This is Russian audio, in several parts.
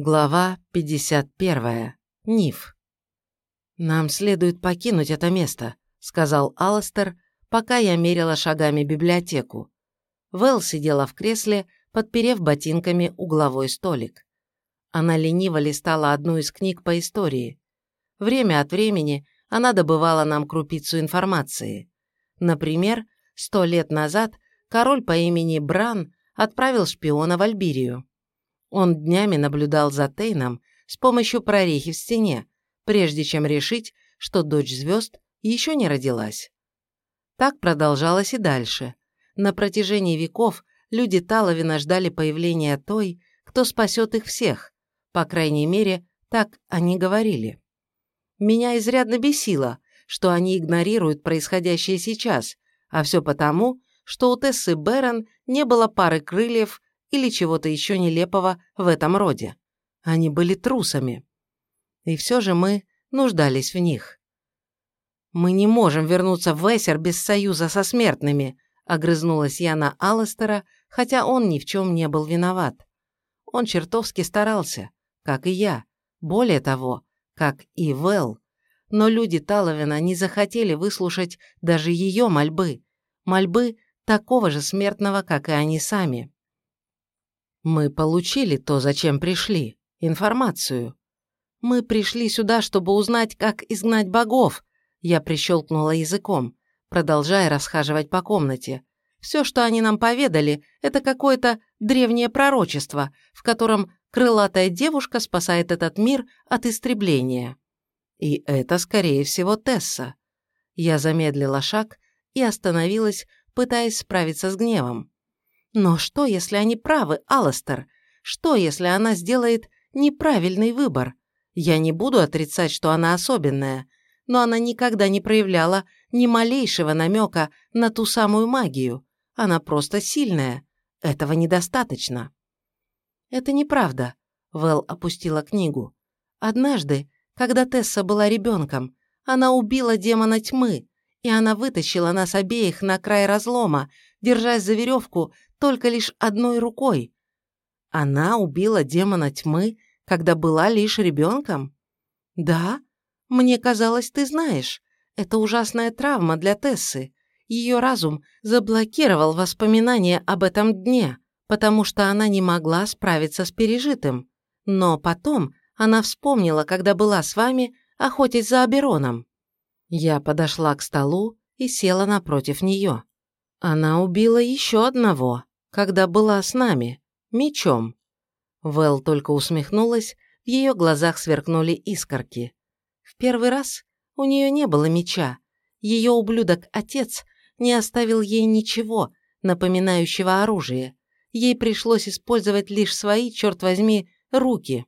Глава 51. Ниф. «Нам следует покинуть это место», — сказал Алластер, пока я мерила шагами библиотеку. Вэл сидела в кресле, подперев ботинками угловой столик. Она лениво листала одну из книг по истории. Время от времени она добывала нам крупицу информации. Например, сто лет назад король по имени Бран отправил шпиона в Альбирию. Он днями наблюдал за Тейном с помощью прорехи в стене, прежде чем решить, что дочь звезд еще не родилась. Так продолжалось и дальше. На протяжении веков люди Таловина ждали появления той, кто спасет их всех, по крайней мере, так они говорили. Меня изрядно бесило, что они игнорируют происходящее сейчас, а все потому, что у Тессы Бэрон не было пары крыльев или чего-то еще нелепого в этом роде. Они были трусами. И все же мы нуждались в них. «Мы не можем вернуться в Эссер без союза со смертными», огрызнулась я на Алластера, хотя он ни в чем не был виноват. Он чертовски старался, как и я, более того, как и Вэл. Но люди Таловина не захотели выслушать даже ее мольбы, мольбы такого же смертного, как и они сами. Мы получили то, зачем пришли, информацию. Мы пришли сюда, чтобы узнать, как изгнать богов. Я прищелкнула языком, продолжая расхаживать по комнате. Все, что они нам поведали, это какое-то древнее пророчество, в котором крылатая девушка спасает этот мир от истребления. И это, скорее всего, Тесса. Я замедлила шаг и остановилась, пытаясь справиться с гневом. Но что, если они правы, Алластер? Что, если она сделает неправильный выбор? Я не буду отрицать, что она особенная, но она никогда не проявляла ни малейшего намека на ту самую магию. Она просто сильная. Этого недостаточно. Это неправда. Вэл опустила книгу. Однажды, когда Тесса была ребенком, она убила демона тьмы, и она вытащила нас обеих на край разлома, держась за веревку только лишь одной рукой. Она убила демона тьмы, когда была лишь ребенком? Да, мне казалось, ты знаешь. Это ужасная травма для Тессы. Ее разум заблокировал воспоминания об этом дне, потому что она не могла справиться с пережитым. Но потом она вспомнила, когда была с вами, охотясь за Абероном. Я подошла к столу и села напротив нее. Она убила еще одного, когда была с нами, мечом. Вэл только усмехнулась, в ее глазах сверкнули искорки. В первый раз у нее не было меча. Ее ублюдок-отец не оставил ей ничего, напоминающего оружие. Ей пришлось использовать лишь свои, черт возьми, руки.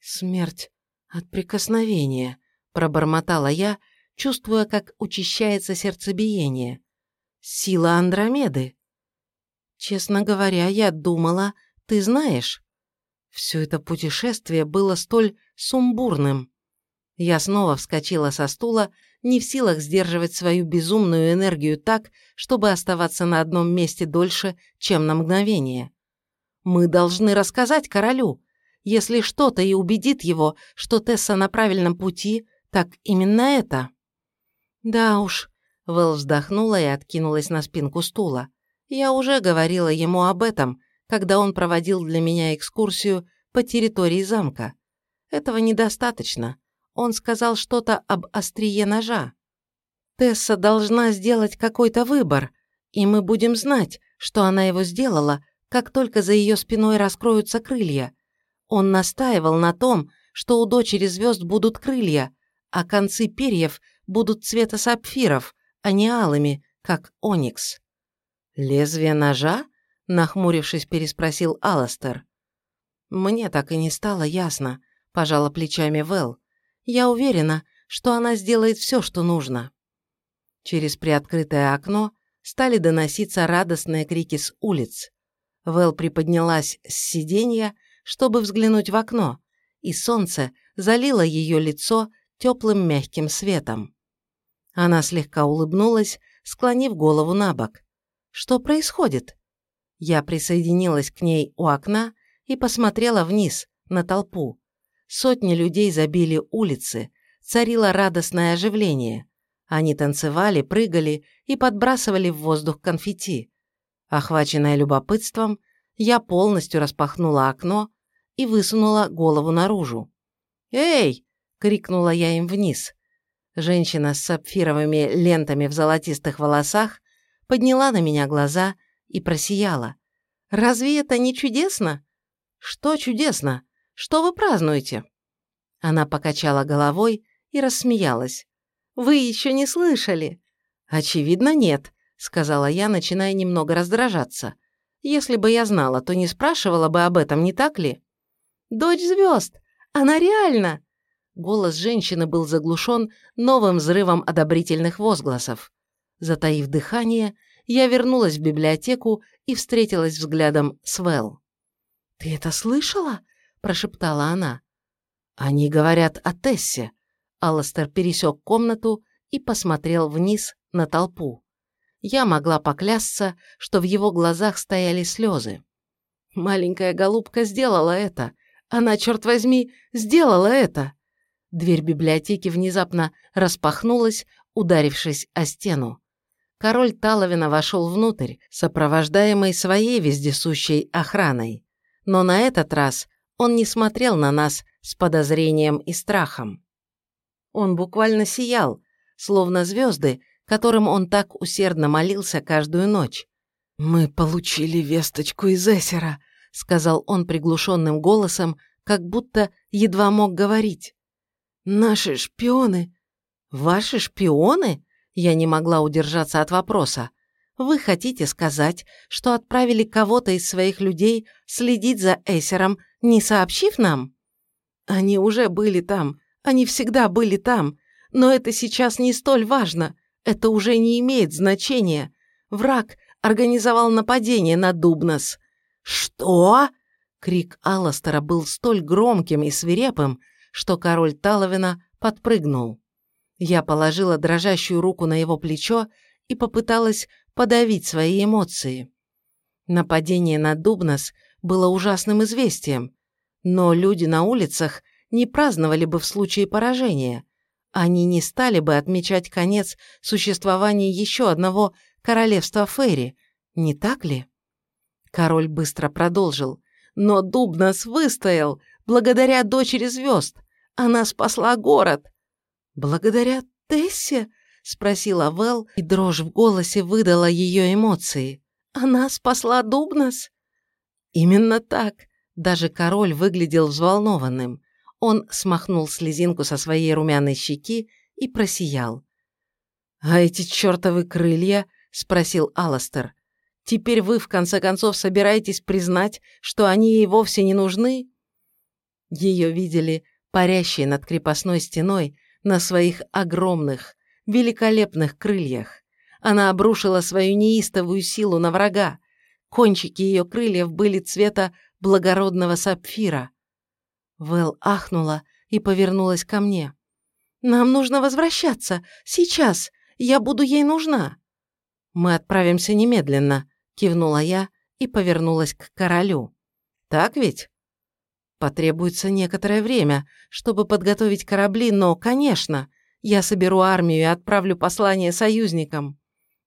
«Смерть от прикосновения», — пробормотала я, чувствуя, как учащается сердцебиение. «Сила Андромеды». Честно говоря, я думала, ты знаешь. Все это путешествие было столь сумбурным. Я снова вскочила со стула, не в силах сдерживать свою безумную энергию так, чтобы оставаться на одном месте дольше, чем на мгновение. Мы должны рассказать королю. Если что-то и убедит его, что Тесса на правильном пути, так именно это. Да уж, Вэл вздохнула и откинулась на спинку стула. Я уже говорила ему об этом, когда он проводил для меня экскурсию по территории замка. Этого недостаточно. Он сказал что-то об острие ножа. Тесса должна сделать какой-то выбор, и мы будем знать, что она его сделала, как только за ее спиной раскроются крылья. Он настаивал на том, что у дочери звезд будут крылья, а концы перьев будут цвета сапфиров, а не алыми, как оникс. «Лезвие ножа?» – нахмурившись, переспросил Аластер. «Мне так и не стало ясно», – пожала плечами Вэл. «Я уверена, что она сделает все, что нужно». Через приоткрытое окно стали доноситься радостные крики с улиц. Вэл приподнялась с сиденья, чтобы взглянуть в окно, и солнце залило ее лицо теплым мягким светом. Она слегка улыбнулась, склонив голову на бок. Что происходит?» Я присоединилась к ней у окна и посмотрела вниз, на толпу. Сотни людей забили улицы, царило радостное оживление. Они танцевали, прыгали и подбрасывали в воздух конфетти. Охваченная любопытством, я полностью распахнула окно и высунула голову наружу. «Эй!» — крикнула я им вниз. Женщина с сапфировыми лентами в золотистых волосах подняла на меня глаза и просияла. «Разве это не чудесно?» «Что чудесно? Что вы празднуете?» Она покачала головой и рассмеялась. «Вы еще не слышали?» «Очевидно, нет», — сказала я, начиная немного раздражаться. «Если бы я знала, то не спрашивала бы об этом, не так ли?» «Дочь звезд! Она реально!» Голос женщины был заглушен новым взрывом одобрительных возгласов. Затаив дыхание, я вернулась в библиотеку и встретилась взглядом с Вэл. «Ты это слышала?» – прошептала она. «Они говорят о Тессе». Алластер пересек комнату и посмотрел вниз на толпу. Я могла поклясться, что в его глазах стояли слезы. Маленькая голубка сделала это. Она, черт возьми, сделала это. Дверь библиотеки внезапно распахнулась, ударившись о стену. Король Таловина вошел внутрь, сопровождаемый своей вездесущей охраной. Но на этот раз он не смотрел на нас с подозрением и страхом. Он буквально сиял, словно звезды, которым он так усердно молился каждую ночь. «Мы получили весточку из Эсера», — сказал он приглушенным голосом, как будто едва мог говорить. «Наши шпионы...» «Ваши шпионы?» Я не могла удержаться от вопроса. Вы хотите сказать, что отправили кого-то из своих людей следить за Эсером, не сообщив нам? Они уже были там, они всегда были там, но это сейчас не столь важно, это уже не имеет значения. Враг организовал нападение на Дубнос. «Что?» Крик Алластера был столь громким и свирепым, что король Таловина подпрыгнул. Я положила дрожащую руку на его плечо и попыталась подавить свои эмоции. Нападение на Дубнос было ужасным известием, но люди на улицах не праздновали бы в случае поражения. Они не стали бы отмечать конец существования еще одного королевства Ферри, не так ли? Король быстро продолжил. Но Дубнос выстоял, благодаря дочери звезд. Она спасла город. Благодаря Тессе? спросила Вэл, и дрожь в голосе выдала ее эмоции. «Она спасла Дубнос?» «Именно так!» Даже король выглядел взволнованным. Он смахнул слезинку со своей румяной щеки и просиял. «А эти чертовы крылья?» – спросил Аластер. «Теперь вы, в конце концов, собираетесь признать, что они ей вовсе не нужны?» Ее видели парящей над крепостной стеной на своих огромных, великолепных крыльях. Она обрушила свою неистовую силу на врага. Кончики ее крыльев были цвета благородного сапфира. Вэл ахнула и повернулась ко мне. «Нам нужно возвращаться. Сейчас. Я буду ей нужна». «Мы отправимся немедленно», — кивнула я и повернулась к королю. «Так ведь?» «Потребуется некоторое время, чтобы подготовить корабли, но, конечно, я соберу армию и отправлю послание союзникам».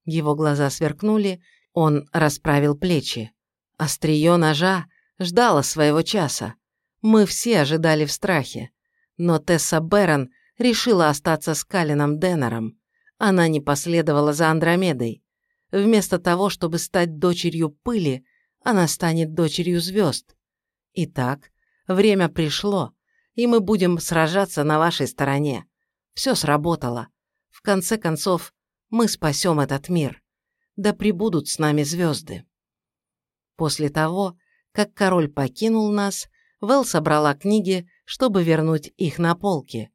Его глаза сверкнули, он расправил плечи. Острие ножа ждало своего часа. Мы все ожидали в страхе. Но Тесса Берон решила остаться с Калином Деннером. Она не последовала за Андромедой. Вместо того, чтобы стать дочерью пыли, она станет дочерью звезд. Итак, время пришло, и мы будем сражаться на вашей стороне. Все сработало. В конце концов, мы спасем этот мир. Да пребудут с нами звезды. После того, как король покинул нас, Вэл собрала книги, чтобы вернуть их на полки.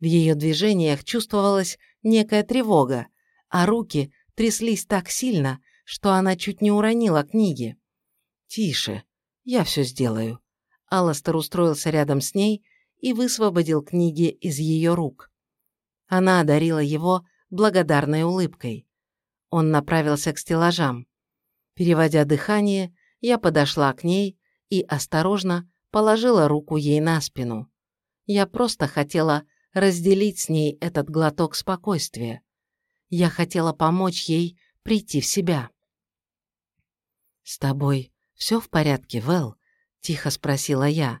В ее движениях чувствовалась некая тревога, а руки тряслись так сильно, что она чуть не уронила книги. «Тише, я все сделаю». Алластер устроился рядом с ней и высвободил книги из ее рук. Она одарила его благодарной улыбкой. Он направился к стеллажам. Переводя дыхание, я подошла к ней и осторожно положила руку ей на спину. Я просто хотела разделить с ней этот глоток спокойствия. Я хотела помочь ей прийти в себя. «С тобой все в порядке, Вэл?» – тихо спросила я.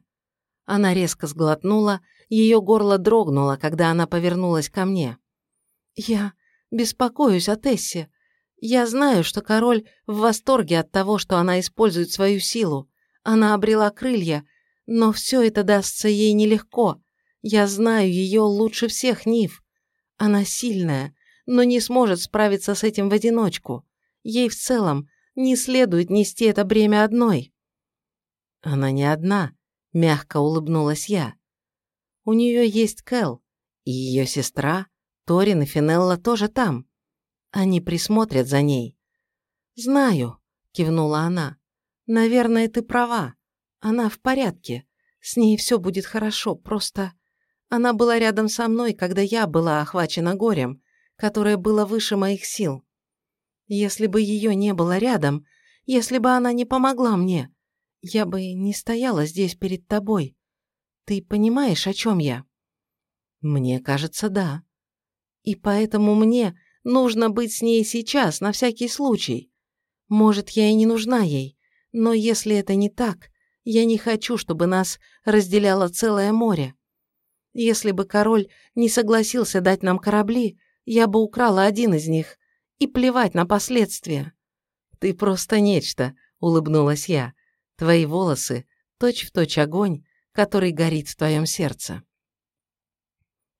Она резко сглотнула, ее горло дрогнуло, когда она повернулась ко мне. «Я беспокоюсь о Тессе. Я знаю, что король в восторге от того, что она использует свою силу. Она обрела крылья, но все это дастся ей нелегко. Я знаю ее лучше всех, Нив. Она сильная, но не сможет справиться с этим в одиночку. Ей в целом не следует нести это бремя одной. Она не одна, мягко улыбнулась я. У нее есть Кэл, и ее сестра, Торин и Финелла тоже там. Они присмотрят за ней. «Знаю», — кивнула она. «Наверное, ты права. Она в порядке. С ней все будет хорошо, просто...» Она была рядом со мной, когда я была охвачена горем, которое было выше моих сил. Если бы ее не было рядом, если бы она не помогла мне, я бы не стояла здесь перед тобой. Ты понимаешь, о чем я? Мне кажется, да. И поэтому мне нужно быть с ней сейчас, на всякий случай. Может, я и не нужна ей, но если это не так, я не хочу, чтобы нас разделяло целое море. Если бы король не согласился дать нам корабли, я бы украла один из них, и плевать на последствия. Ты просто нечто, улыбнулась я. Твои волосы точь-в-точь точь огонь, который горит в твоем сердце.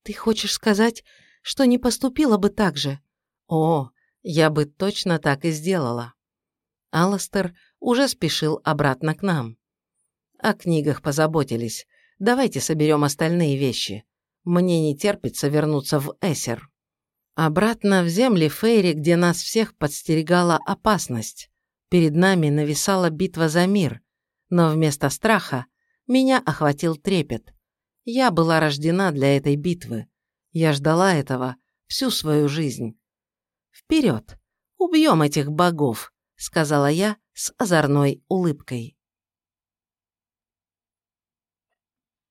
Ты хочешь сказать, что не поступила бы так же? О, я бы точно так и сделала. Алластер уже спешил обратно к нам. О книгах позаботились. Давайте соберем остальные вещи. Мне не терпится вернуться в Эсер. Обратно в земли Фейри, где нас всех подстерегала опасность. Перед нами нависала битва за мир, но вместо страха меня охватил трепет. Я была рождена для этой битвы. Я ждала этого всю свою жизнь. «Вперед! Убьем этих богов!» — сказала я с озорной улыбкой.